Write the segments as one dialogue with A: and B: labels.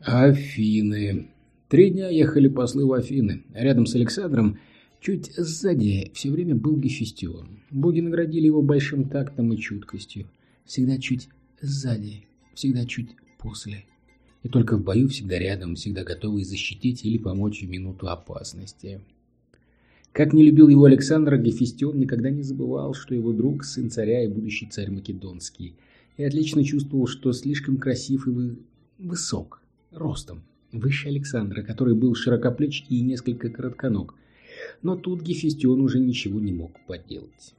A: Афины. Три дня ехали послы в Афины. Рядом с Александром, чуть сзади, все время был Гефестион. Боги наградили его большим тактом и чуткостью. Всегда чуть сзади, всегда чуть после. И только в бою всегда рядом, всегда готовый защитить или помочь в минуту опасности. Как не любил его Александр, Гефестион никогда не забывал, что его друг – сын царя и будущий царь Македонский, и отлично чувствовал, что слишком красив и высок, ростом, выше Александра, который был широкоплеч и несколько коротконог. Но тут Гефестион уже ничего не мог поделать.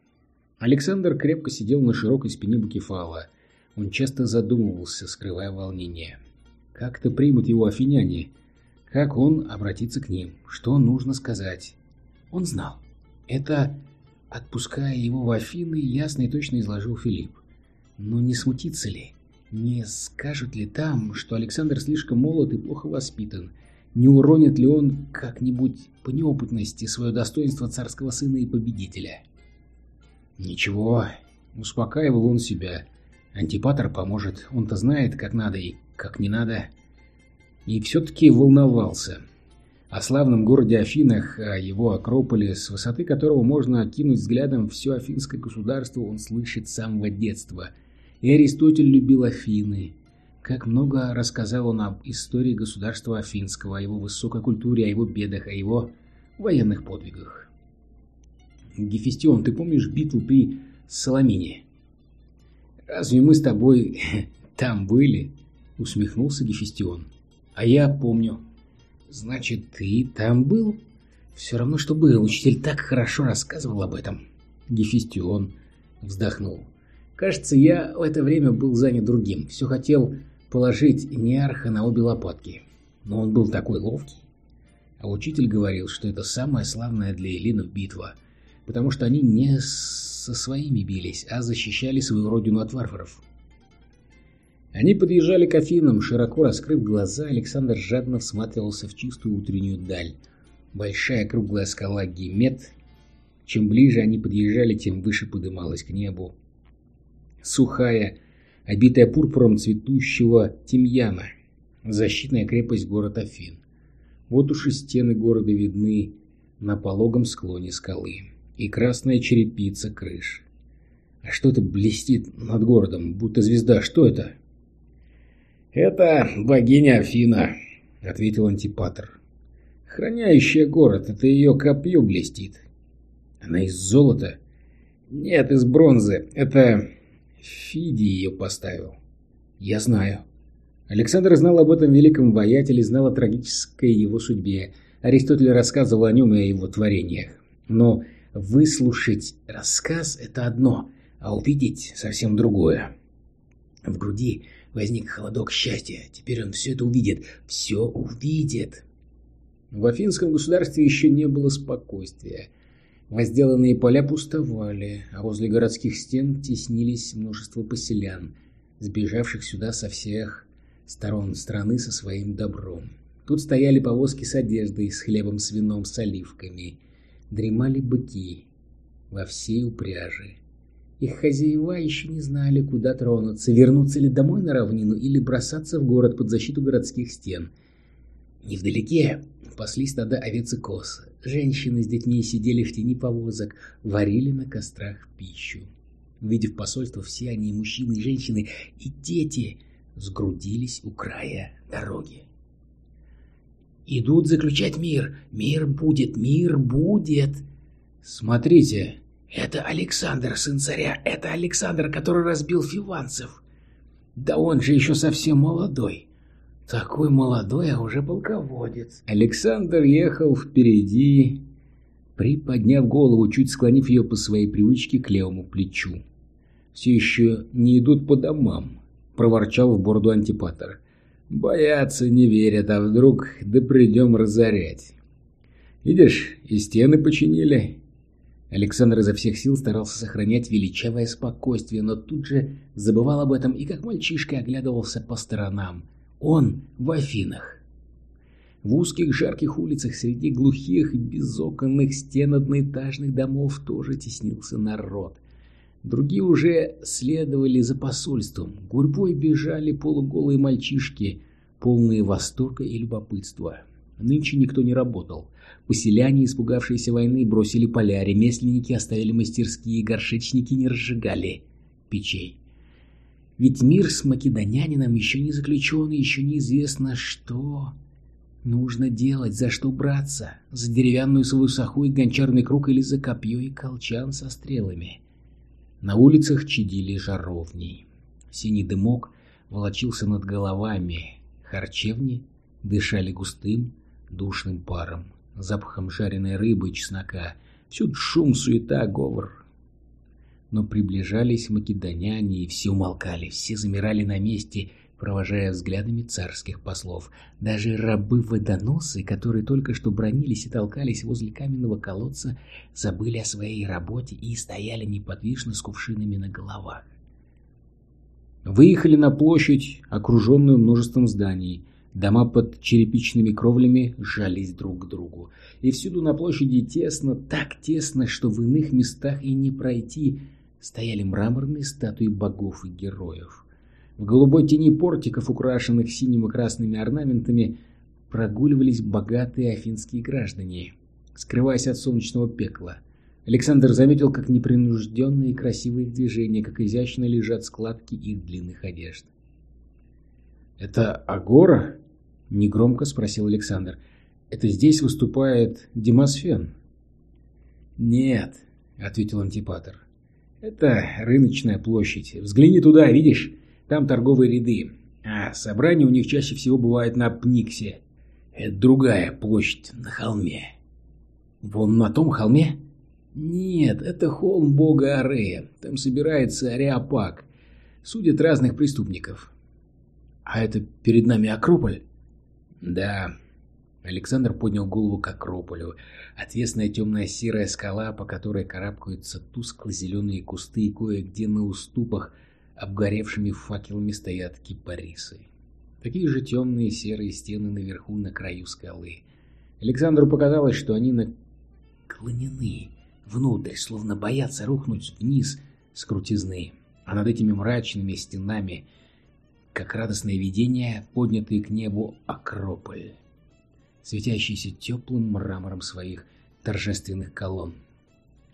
A: Александр крепко сидел на широкой спине Букефала. Он часто задумывался, скрывая волнение. Как-то примут его афиняне? Как он обратится к ним? Что нужно сказать? Он знал. Это, отпуская его в Афины, ясно и точно изложил Филипп. Но не смутится ли? Не скажут ли там, что Александр слишком молод и плохо воспитан? Не уронит ли он как-нибудь по неопытности свое достоинство царского сына и победителя? Ничего, успокаивал он себя. Антипатор поможет, он-то знает, как надо и как не надо. И все-таки волновался о славном городе Афинах, о его Акрополе, с высоты которого можно окинуть взглядом все афинское государство, он слышит с самого детства. И Аристотель любил Афины. Как много рассказал он об истории государства Афинского, о его высокой культуре, о его бедах, о его военных подвигах. Гефестион, ты помнишь битву при Соломине? Разве мы с тобой там были? Усмехнулся Гефестион. А я помню. Значит, ты там был? Все равно, что был. Учитель так хорошо рассказывал об этом. Гефестион вздохнул. Кажется, я в это время был занят другим. Все хотел положить Неарха на обе лопатки. Но он был такой ловкий. А учитель говорил, что это самая славная для эллинов битва, потому что они не со своими бились, а защищали свою родину от варваров. Они подъезжали к Афинам, широко раскрыв глаза, Александр жадно всматривался в чистую утреннюю даль. Большая круглая скала Гемет. Чем ближе они подъезжали, тем выше подымалась к небу. Сухая, обитая пурпуром цветущего тимьяна. Защитная крепость город Афин. Вот уж и стены города видны на пологом склоне скалы. И красная черепица крыш. А что-то блестит над городом, будто звезда. Что это? «Это богиня Афина», — ответил Антипатр. «Храняющая город, это ее копье блестит». «Она из золота?» «Нет, из бронзы. Это Фиди ее поставил». «Я знаю». Александр знал об этом великом воятеле, знал о трагической его судьбе. Аристотель рассказывал о нем и о его творениях. Но выслушать рассказ – это одно, а увидеть – совсем другое. В груди Возник холодок счастья. Теперь он все это увидит. Все увидит. В Афинском государстве еще не было спокойствия. Возделанные поля пустовали, а возле городских стен теснились множество поселян, сбежавших сюда со всех сторон страны со своим добром. Тут стояли повозки с одеждой, с хлебом, с вином, с оливками. Дремали быки во всей упряжи. Их хозяева еще не знали, куда тронуться, вернуться ли домой на равнину или бросаться в город под защиту городских стен. Невдалеке паслись стада овец и коз. Женщины с детьми сидели в тени повозок, варили на кострах пищу. Увидев посольство, все они, мужчины, и женщины, и дети, сгрудились у края дороги. «Идут заключать мир! Мир будет! Мир будет!» «Смотрите!» Это Александр, сын царя, это Александр, который разбил фиванцев. Да он же еще совсем молодой. Такой молодой, а уже полководец. Александр ехал впереди, приподняв голову, чуть склонив ее по своей привычке к левому плечу. «Все еще не идут по домам», — проворчал в бороду антипатор. «Боятся, не верят, а вдруг да придем разорять. Видишь, и стены починили, Александр изо всех сил старался сохранять величавое спокойствие, но тут же забывал об этом и как мальчишка оглядывался по сторонам. Он в Афинах. В узких жарких улицах среди глухих безоконных стен одноэтажных домов тоже теснился народ. Другие уже следовали за посольством. Гурьбой бежали полуголые мальчишки. полные восторга и любопытства. Нынче никто не работал. Поселяне, испугавшиеся войны, бросили поля, ремесленники оставили мастерские, горшечники не разжигали печей. Ведь мир с македонянином еще не заключен, еще неизвестно, что нужно делать, за что браться, за деревянную свою саху и гончарный круг или за копье и колчан со стрелами. На улицах чадили жаровни. Синий дымок волочился над головами. Харчевни дышали густым, душным паром, запахом жареной рыбы и чеснока. Всюду шум, суета, говор. Но приближались македоняне, и все умолкали, все замирали на месте, провожая взглядами царских послов. Даже рабы-водоносы, которые только что бронились и толкались возле каменного колодца, забыли о своей работе и стояли неподвижно с кувшинами на головах. Выехали на площадь, окруженную множеством зданий. Дома под черепичными кровлями сжались друг к другу. И всюду на площади тесно, так тесно, что в иных местах и не пройти, стояли мраморные статуи богов и героев. В голубой тени портиков, украшенных синим и красными орнаментами, прогуливались богатые афинские граждане, скрываясь от солнечного пекла. Александр заметил, как непринужденные красивые движения, как изящно лежат складки их длинных одежд. «Это Агора?» — негромко спросил Александр. «Это здесь выступает Демосфен?» «Нет», — ответил антипатор. «Это рыночная площадь. Взгляни туда, видишь? Там торговые ряды. А собрания у них чаще всего бывают на Пниксе. Это другая площадь на холме». «Вон на том холме?» «Нет, это холм бога Арея. Там собирается Ареопаг. Судят разных преступников. А это перед нами Акрополь? Да. Александр поднял голову к Акрополю. Отвесная темная серая скала, по которой карабкаются тускло-зеленые кусты и кое-где на уступах обгоревшими факелами стоят кипарисы. Такие же темные серые стены наверху на краю скалы. Александру показалось, что они наклонены внутрь, словно боятся рухнуть вниз с крутизны. А над этими мрачными стенами как радостное видение, поднятый к небу Акрополь, светящийся теплым мрамором своих торжественных колонн.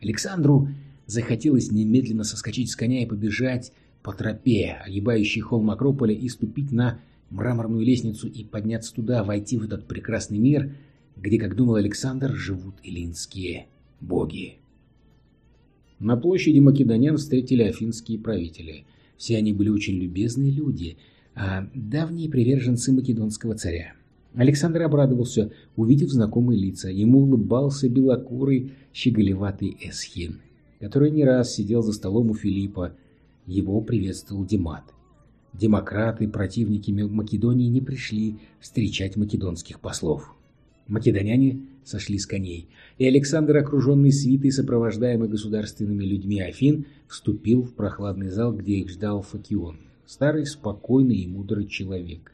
A: Александру захотелось немедленно соскочить с коня и побежать по тропе, огибающей холм Акрополя, и ступить на мраморную лестницу и подняться туда, войти в этот прекрасный мир, где, как думал Александр, живут эллинские боги. На площади македонян встретили афинские правители. Все они были очень любезные люди – а давние приверженцы македонского царя. Александр обрадовался, увидев знакомые лица. Ему улыбался белокурый, щеголеватый Эсхин, который не раз сидел за столом у Филиппа. Его приветствовал Демат. Демократы, противники Македонии не пришли встречать македонских послов. Македоняне сошли с коней, и Александр, окруженный свитой, сопровождаемый государственными людьми Афин, вступил в прохладный зал, где их ждал Факион старый, спокойный и мудрый человек.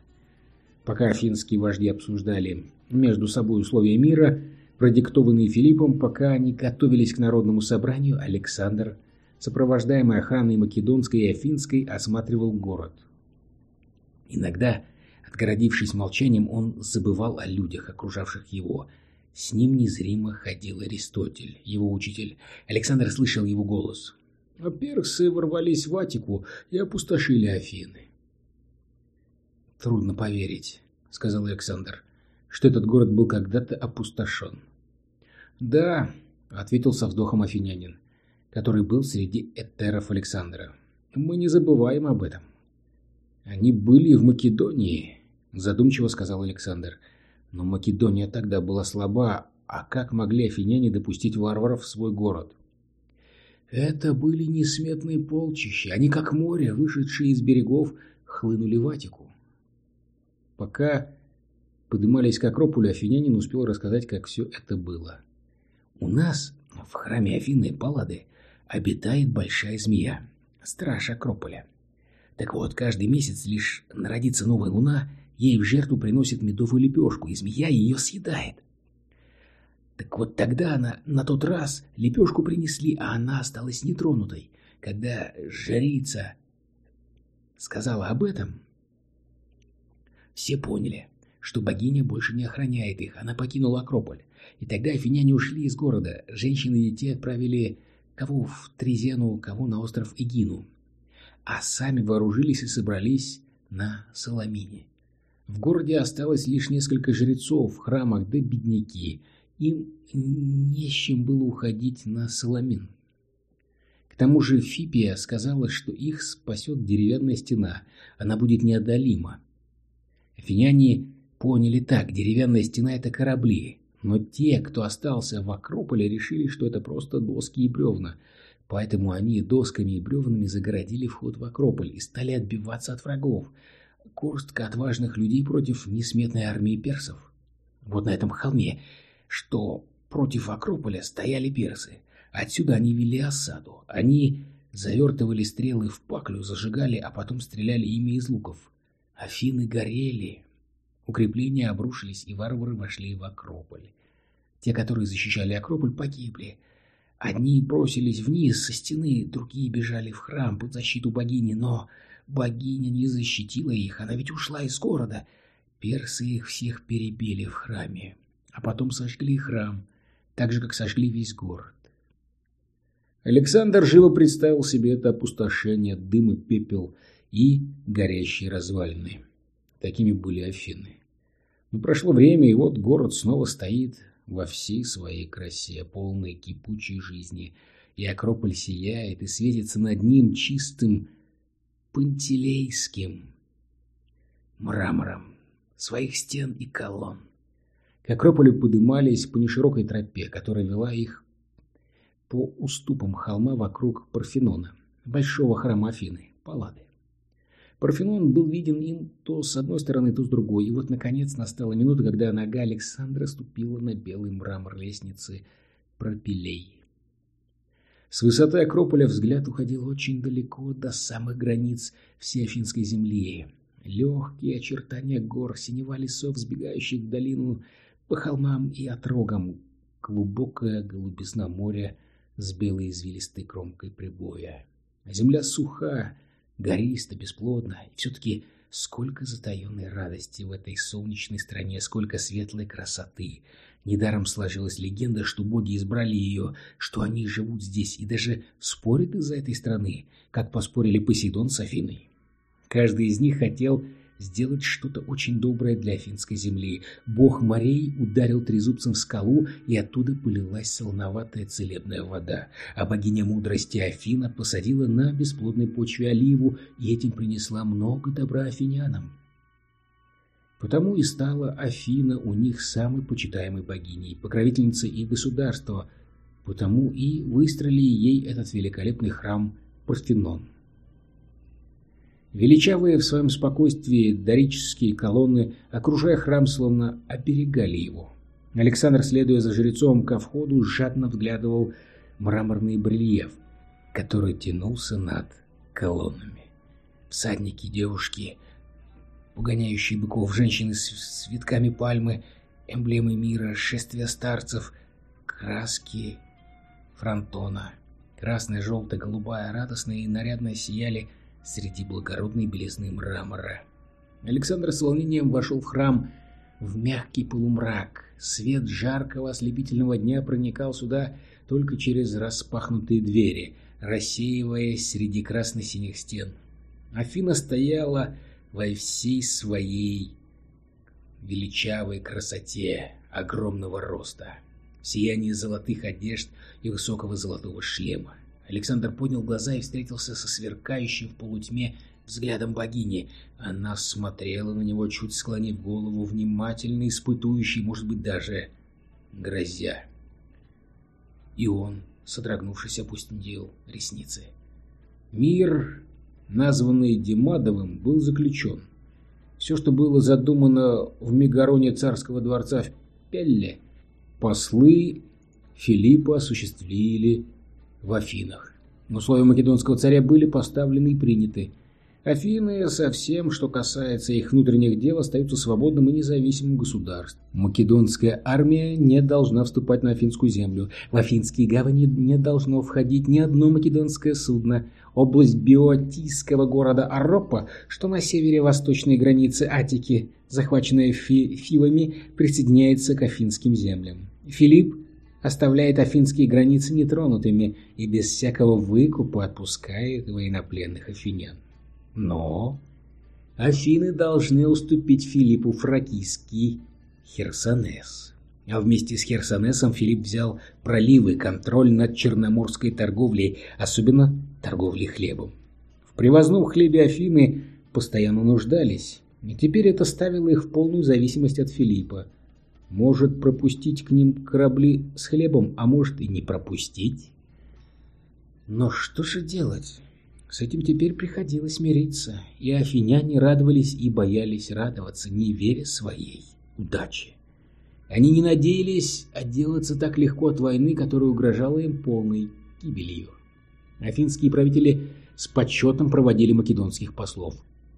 A: Пока афинские вожди обсуждали между собой условия мира, продиктованные Филиппом, пока они готовились к народному собранию, Александр, сопровождаемый охраной македонской и афинской, осматривал город. Иногда, отгородившись молчанием, он забывал о людях, окружавших его. С ним незримо ходил Аристотель, его учитель. Александр слышал его голос. А персы ворвались в Атику и опустошили Афины. «Трудно поверить», — сказал Александр, — «что этот город был когда-то опустошен». «Да», — ответил со вздохом афинянин, который был среди этеров Александра. «Мы не забываем об этом». «Они были в Македонии», — задумчиво сказал Александр. «Но Македония тогда была слаба, а как могли афиняне допустить варваров в свой город?» Это были несметные полчища, они как море, вышедшие из берегов, хлынули в Атику. Пока поднимались к Акрополю, Афинянин успел рассказать, как все это было. У нас в храме Афины Паллады обитает большая змея, страж Акрополя. Так вот, каждый месяц лишь народится новая луна, ей в жертву приносит медовую лепешку, и змея ее съедает. Так вот тогда она на тот раз лепешку принесли, а она осталась нетронутой. Когда жрица сказала об этом, все поняли, что богиня больше не охраняет их, она покинула Акрополь. И тогда афиняне ушли из города, женщины и детей отправили кого в Трезену, кого на остров Эгину, а сами вооружились и собрались на Соломине. В городе осталось лишь несколько жрецов храмах да бедняки, им не с чем было уходить на Соломин. К тому же Фипия сказала, что их спасет деревянная стена, она будет неодолима. Афиняне поняли так, деревянная стена — это корабли, но те, кто остался в Акрополе, решили, что это просто доски и бревна, поэтому они досками и бревнами загородили вход в Акрополь и стали отбиваться от врагов. Горстка отважных людей против несметной армии персов. Вот на этом холме, что против Акрополя, стояли персы. Отсюда они вели осаду. Они завертывали стрелы в паклю, зажигали, а потом стреляли ими из луков. Афины горели, Укрепления обрушились, и варвары вошли в Акрополь. Те, которые защищали Акрополь, погибли. Одни бросились вниз со стены, другие бежали в храм под защиту богини, но богиня не защитила их, она ведь ушла из города. Персы их всех перебили в храме, а потом сожгли храм, так же, как сожгли весь город. Александр живо представил себе это опустошение, дым и пепел и горящие развалины. Такими были Афины. Но прошло время, и вот город снова стоит во всей своей красе, полной кипучей жизни, и Акрополь сияет и светится над ним чистым пантелейским мрамором своих стен и колонн. К Акрополю подымались по неширокой тропе, которая вела их по уступам холма вокруг Парфенона, большого храма Афины, Паллады. Парфенон был виден им то с одной стороны, то с другой, и вот, наконец, настала минута, когда нога Александра ступила на белый мрамор лестницы пропилей. С высоты Акрополя взгляд уходил очень далеко, до самых границ всей Афинской земли. Легкие очертания гор, синева лесов, сбегающих в долину по холмам и отрогам, глубокая голубизна моря с белой извилистой кромкой прибоя. Земля суха, гористо, бесплодно, и все-таки сколько затаенной радости в этой солнечной стране, сколько светлой красоты. Недаром сложилась легенда, что боги избрали ее, что они живут здесь и даже спорят из-за этой страны, как поспорили Посейдон с Афиной. Каждый из них хотел сделать что-то очень доброе для финской земли. Бог морей ударил трезубцем в скалу, и оттуда полилась солоноватая целебная вода. А богиня мудрости Афина посадила на бесплодной почве оливу, и этим принесла много добра афинянам. Потому и стала Афина у них самой почитаемой богиней, покровительницей их государства, потому и выстроили ей этот великолепный храм Парфенон. Величавые в своем спокойствии дорические колонны, окружая храм, словно оберегали его. Александр, следуя за жрецом ко входу, жадно взглядывал мраморный барельеф, который тянулся над колоннами. Всадники, девушки, угоняющие быков, женщины с цветками пальмы, эмблемы мира, шествия старцев, краски фронтона. Красная, желтая, голубая, радостная и нарядная сияли – среди благородной белизны мрамора. Александр с волнением вошел в храм в мягкий полумрак. Свет жаркого ослепительного дня проникал сюда только через распахнутые двери, рассеиваясь среди красно-синих стен. Афина стояла во всей своей величавой красоте огромного роста, в сиянии золотых одежд и высокого золотого шлема. Александр поднял глаза и встретился со сверкающей в полутьме взглядом богини. Она смотрела на него, чуть склонив голову, внимательно испытующий, может быть, даже грозя. И он, содрогнувшись, опустил ресницы. Мир, названный Демадовым, был заключен. Все, что было задумано в Мегароне царского дворца в Пелле, послы Филиппа осуществили в Афинах. Условия македонского царя были поставлены и приняты. Афины со всем, что касается их внутренних дел, остаются свободным и независимым государством. Македонская армия не должна вступать на афинскую землю. В афинские гавани не должно входить ни одно македонское судно. Область биотийского города Аропа, что на севере восточной границы Атики, захваченная фи фивами, присоединяется к афинским землям. Филипп оставляет афинские границы нетронутыми и без всякого выкупа отпускает военнопленных афинян. Но Афины должны уступить Филиппу фракийский Херсонес. А вместе с Херсонесом Филипп взял проливы, контроль над черноморской торговлей, особенно торговлей хлебом. В привозном хлебе Афины постоянно нуждались, и теперь это ставило их в полную зависимость от Филиппа. Может пропустить к ним корабли с хлебом, а может и не пропустить. Но что же делать? С этим теперь приходилось мириться, и афиняне радовались и боялись радоваться, не веря своей удаче. Они не надеялись отделаться так легко от войны, которая угрожала им полной гибелью. Афинские правители с почетом проводили македонских послов.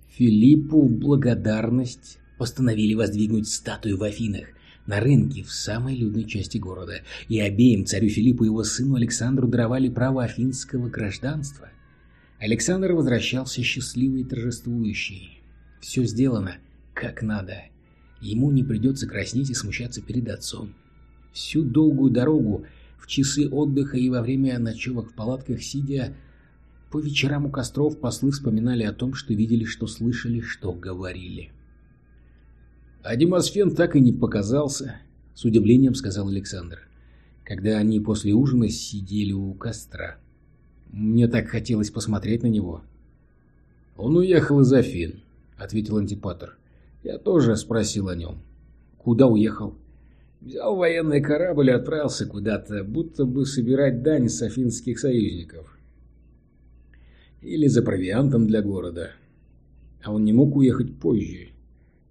A: Филиппу в благодарность постановили воздвигнуть статую в Афинах, на рынке в самой людной части города, и обеим царю Филиппу и его сыну Александру даровали право афинского гражданства – Александр возвращался счастливый и торжествующий. Все сделано как надо. Ему не придется краснеть и смущаться перед отцом. Всю долгую дорогу, в часы отдыха и во время ночевок в палатках сидя, по вечерам у костров послы вспоминали о том, что видели, что слышали, что говорили. А Демосфен так и не показался, с удивлением сказал Александр, когда они после ужина сидели у костра. Мне так хотелось посмотреть на него. «Он уехал из Афин», — ответил Антипатр. «Я тоже спросил о нем». «Куда уехал?» «Взял военный корабль и отправился куда-то, будто бы собирать дань с афинских союзников. Или за провиантом для города. А он не мог уехать позже.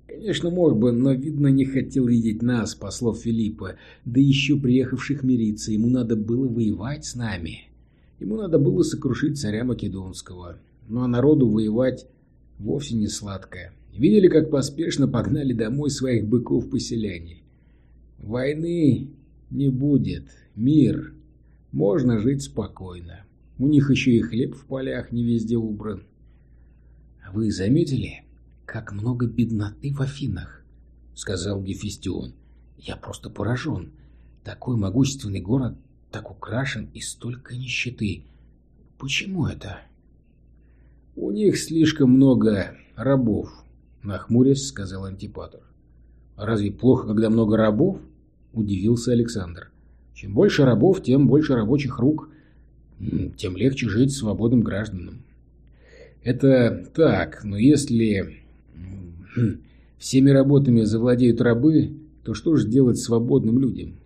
A: Конечно, мог бы, но, видно, не хотел видеть нас, послов Филиппа, да еще приехавших мириться. Ему надо было воевать с нами». Ему надо было сокрушить царя Македонского. Ну а народу воевать вовсе не сладко. Видели, как поспешно погнали домой своих быков-поселяне. Войны не будет. Мир. Можно жить спокойно. У них еще и хлеб в полях не везде убран. А вы заметили, как много бедноты в Афинах? Сказал Гефестион. Я просто поражен. Такой могущественный город так украшен и столько нищеты. Почему это? У них слишком много рабов, нахмурясь, сказал Антипатр. Разве плохо, когда много рабов? Удивился Александр. Чем больше рабов, тем больше рабочих рук, тем легче жить свободным гражданам. Это так, но если всеми работами завладеют рабы, то что же делать свободным людям?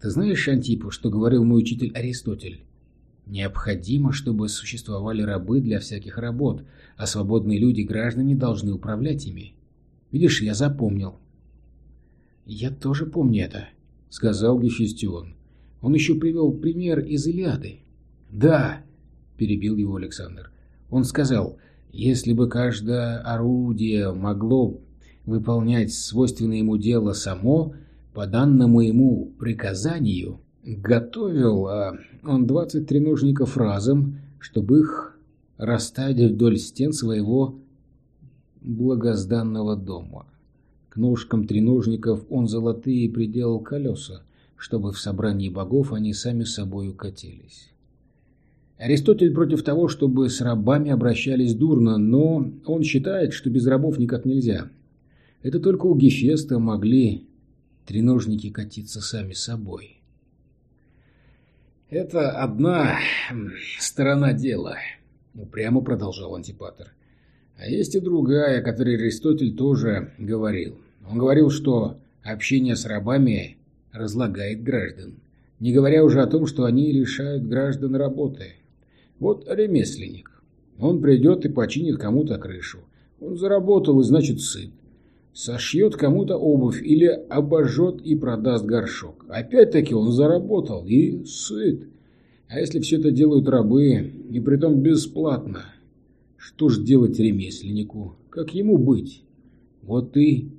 A: Ты знаешь, Антипов, что говорил мой учитель Аристотель? Необходимо, чтобы существовали рабы для всяких работ, а свободные люди, граждане, должны управлять ими. Видишь, я запомнил. Я тоже помню это, сказал Гефестион. Он еще привел пример из Илиады. Да, перебил его Александр. Он сказал, если бы каждое орудие могло выполнять свойственное ему дело само, по данному ему приказанию, готовил а, он 20 треножников разом, чтобы их расставить вдоль стен своего благозданного дома. К ножкам треножников он золотые приделал колеса, чтобы в собрании богов они сами собой укатились. Аристотель против того, чтобы с рабами обращались дурно, но он считает, что без рабов никак нельзя. Это только у Гефеста могли треножники катиться сами собой. «Это одна сторона дела», — упрямо продолжал Антипатр. «А есть и другая, о которой Аристотель тоже говорил. Он говорил, что общение с рабами разлагает граждан, не говоря уже о том, что они лишают граждан работы. Вот ремесленник. Он придет и починит кому-то крышу. Он заработал и значит сыт сошьет кому-то обувь или обожжет и продаст горшок. Опять-таки он заработал и сыт. А если все это делают рабы, и притом бесплатно, Что ж делать ремесленнику? Как ему быть? Вот и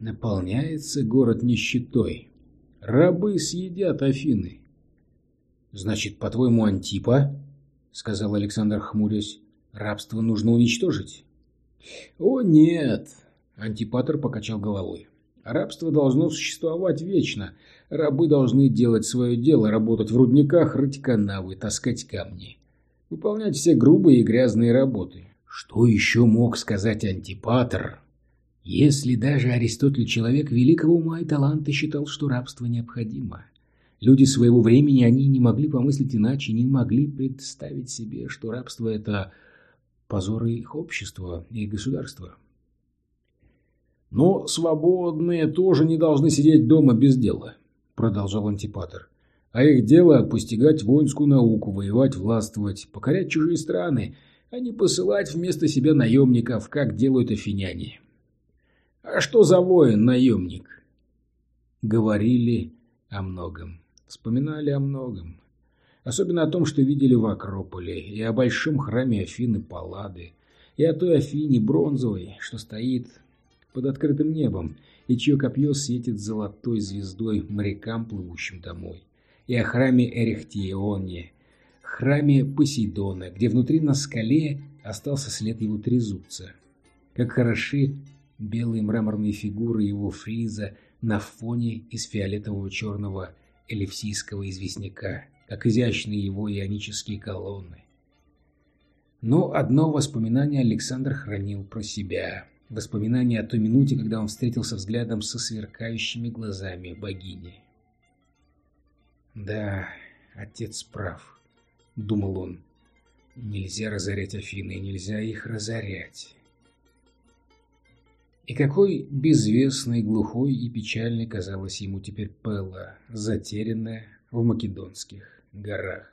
A: наполняется город нищетой. Рабы съедят Афины. Значит, по-твоему, Антипа? Сказал Александр хмурясь. Рабство нужно уничтожить? О, нет! Антипатор покачал головой. Рабство должно существовать вечно. Рабы должны делать свое дело, работать в рудниках, рыть канавы, таскать камни. Выполнять все грубые и грязные работы. Что еще мог сказать Антипатор, если даже Аристотель, человек великого ума и таланта, считал, что рабство необходимо? Люди своего времени, они не могли помыслить иначе, не могли представить себе, что рабство – это позоры их общества и государства. «Но свободные тоже не должны сидеть дома без дела», – продолжал Антипатор. «А их дело – постигать воинскую науку, воевать, властвовать, покорять чужие страны, а не посылать вместо себя наемников, как делают афиняне». «А что за воин-наемник?» Говорили о многом, вспоминали о многом. Особенно о том, что видели в Акрополе, и о большом храме Афины Паллады, и о той Афине бронзовой, что стоит под открытым небом, и чье копье светит золотой звездой морякам, плывущим домой, и о храме Эрехтионе, храме Посейдона, где внутри на скале остался след его трезубца. Как хороши белые мраморные фигуры его фриза на фоне из фиолетового черного элевсийского известняка, как изящные его ионические колонны. Но одно воспоминание Александр хранил про себя. Воспоминание о той минуте, когда он встретился взглядом со сверкающими глазами богини. «Да, отец прав», — думал он. «Нельзя разорять Афины, нельзя их разорять». И какой безвестной, глухой и печальной казалась ему теперь Пелла, затерянная в Македонских горах.